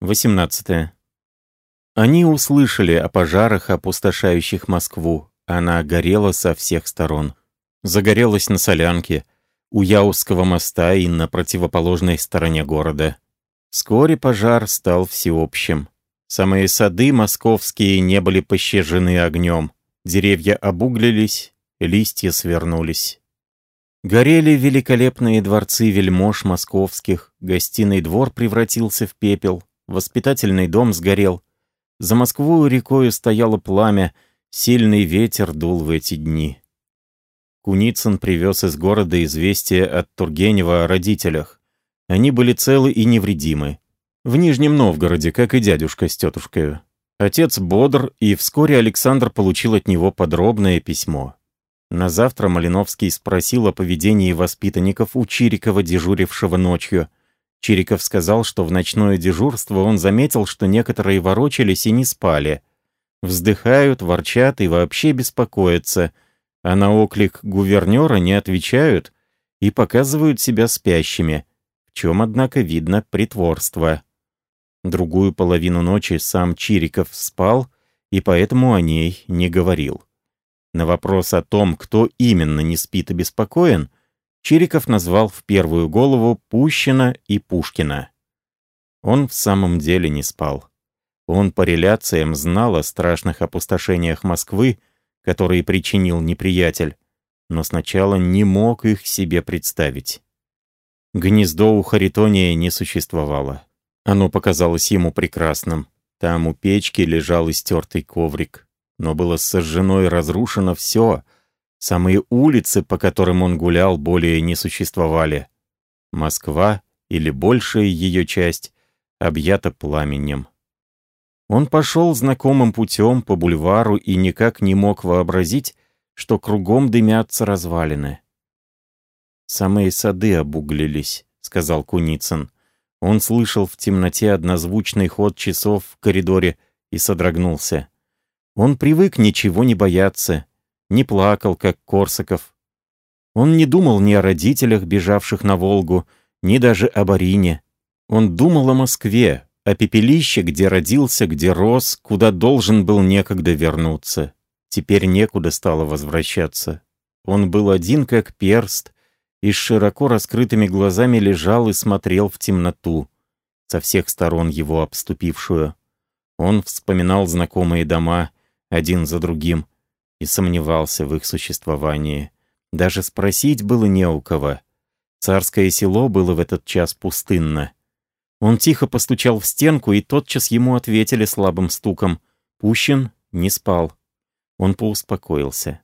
18. Они услышали о пожарах, опустошающих Москву. Она горела со всех сторон. Загорелась на Солянке, у Яузского моста и на противоположной стороне города. Вскоре пожар стал всеобщим. Самые сады московские не были пощажены огнем. Деревья обуглились, листья свернулись. Горели великолепные дворцы вельмож московских, гостиный двор превратился в пепел, воспитательный дом сгорел. За Москву рекою стояло пламя, сильный ветер дул в эти дни. Куницын привез из города известие от Тургенева о родителях. Они были целы и невредимы. В Нижнем Новгороде, как и дядюшка с тетушкой. Отец бодр, и вскоре Александр получил от него подробное письмо. На завтра Малиновский спросил о поведении воспитанников у Чирикова, дежурившего ночью. Чириков сказал, что в ночное дежурство он заметил, что некоторые ворочались и не спали. Вздыхают, ворчат и вообще беспокоятся, а на оклик гувернера не отвечают и показывают себя спящими, в чем, однако, видно притворство. Другую половину ночи сам Чириков спал и поэтому о ней не говорил. На вопрос о том, кто именно не спит и беспокоен, Чириков назвал в первую голову Пущина и Пушкина. Он в самом деле не спал. Он по реляциям знал о страшных опустошениях Москвы, которые причинил неприятель, но сначала не мог их себе представить. Гнездо у Харитония не существовало. Оно показалось ему прекрасным. Там у печки лежал истертый коврик. Но было сожжено и разрушено все. Самые улицы, по которым он гулял, более не существовали. Москва, или большая ее часть, объята пламенем. Он пошел знакомым путем по бульвару и никак не мог вообразить, что кругом дымятся развалины. «Самые сады обуглились», — сказал Куницын. Он слышал в темноте однозвучный ход часов в коридоре и содрогнулся. Он привык ничего не бояться, не плакал, как Корсаков. Он не думал ни о родителях, бежавших на Волгу, ни даже о Барине. Он думал о Москве, о пепелище, где родился, где рос, куда должен был некогда вернуться. Теперь некуда стало возвращаться. Он был один, как перст, и с широко раскрытыми глазами лежал и смотрел в темноту, со всех сторон его обступившую. Он вспоминал знакомые дома, один за другим, и сомневался в их существовании. Даже спросить было не у кого. Царское село было в этот час пустынно. Он тихо постучал в стенку, и тотчас ему ответили слабым стуком. Пущин не спал. Он поуспокоился.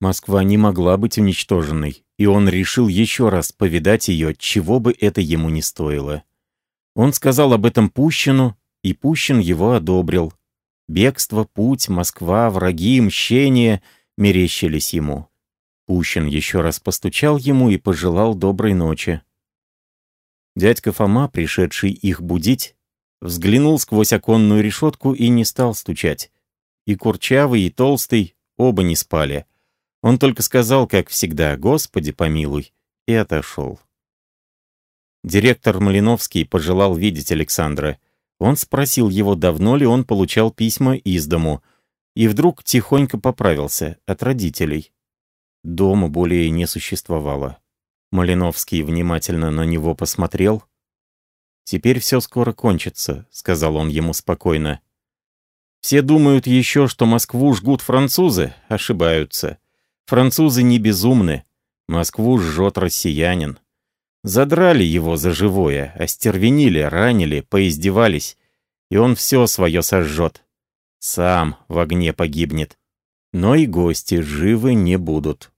Москва не могла быть уничтоженной, и он решил еще раз повидать ее, чего бы это ему не стоило. Он сказал об этом Пущину, и Пущин его одобрил. Бегство, путь, Москва, враги, мщение мерещились ему. Пущин еще раз постучал ему и пожелал доброй ночи. Дядька Фома, пришедший их будить, взглянул сквозь оконную решетку и не стал стучать. И Курчавый, и Толстый оба не спали. Он только сказал, как всегда, «Господи, помилуй», и отошел. Директор Малиновский пожелал видеть Александра. Он спросил его, давно ли он получал письма из дому, и вдруг тихонько поправился от родителей. Дома более не существовало. Малиновский внимательно на него посмотрел. «Теперь все скоро кончится», — сказал он ему спокойно. «Все думают еще, что Москву жгут французы, ошибаются. Французы не безумны. Москву жжет россиянин. Задрали его за живое, остервенили, ранили, поиздевались, и он все свое сожжет. Сам в огне погибнет. Но и гости живы не будут.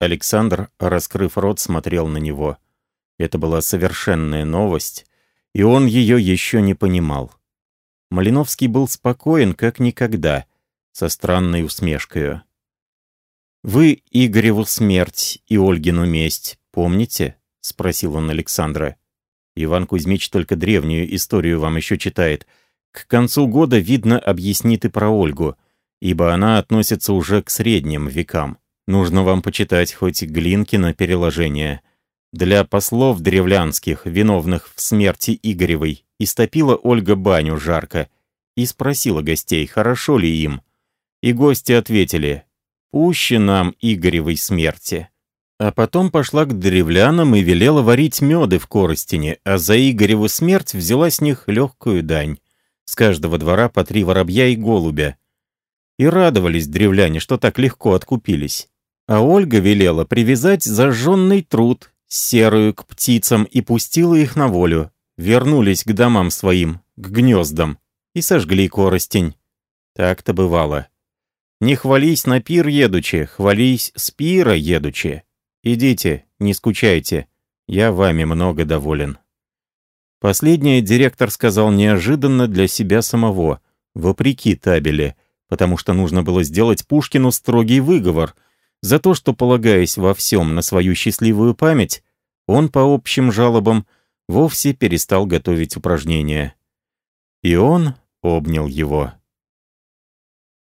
Александр, раскрыв рот, смотрел на него. Это была совершенная новость, и он ее еще не понимал. Малиновский был спокоен, как никогда, со странной усмешкой. «Вы Игореву смерть и Ольгину месть помните?» — спросил он Александра. «Иван Кузьмич только древнюю историю вам еще читает. К концу года, видно, объяснит и про Ольгу, ибо она относится уже к средним векам. Нужно вам почитать хоть Глинкина переложение. Для послов древлянских, виновных в смерти Игоревой, истопила Ольга баню жарко и спросила гостей, хорошо ли им. И гости ответили, «Пуще нам Игоревой смерти». А потом пошла к древлянам и велела варить меды в коростине, а за Игореву смерть взяла с них легкую дань. С каждого двора по три воробья и голубя. И радовались древляне, что так легко откупились. А Ольга велела привязать зажженный труд, серую к птицам, и пустила их на волю. Вернулись к домам своим, к гнездам, и сожгли коростень. Так-то бывало. Не хвались на пир едучи, хвались с пира едучи. Идите, не скучайте, я вами много доволен. Последнее директор сказал неожиданно для себя самого, вопреки табели, потому что нужно было сделать Пушкину строгий выговор за то, что, полагаясь во всем на свою счастливую память, он по общим жалобам вовсе перестал готовить упражнения. И он обнял его.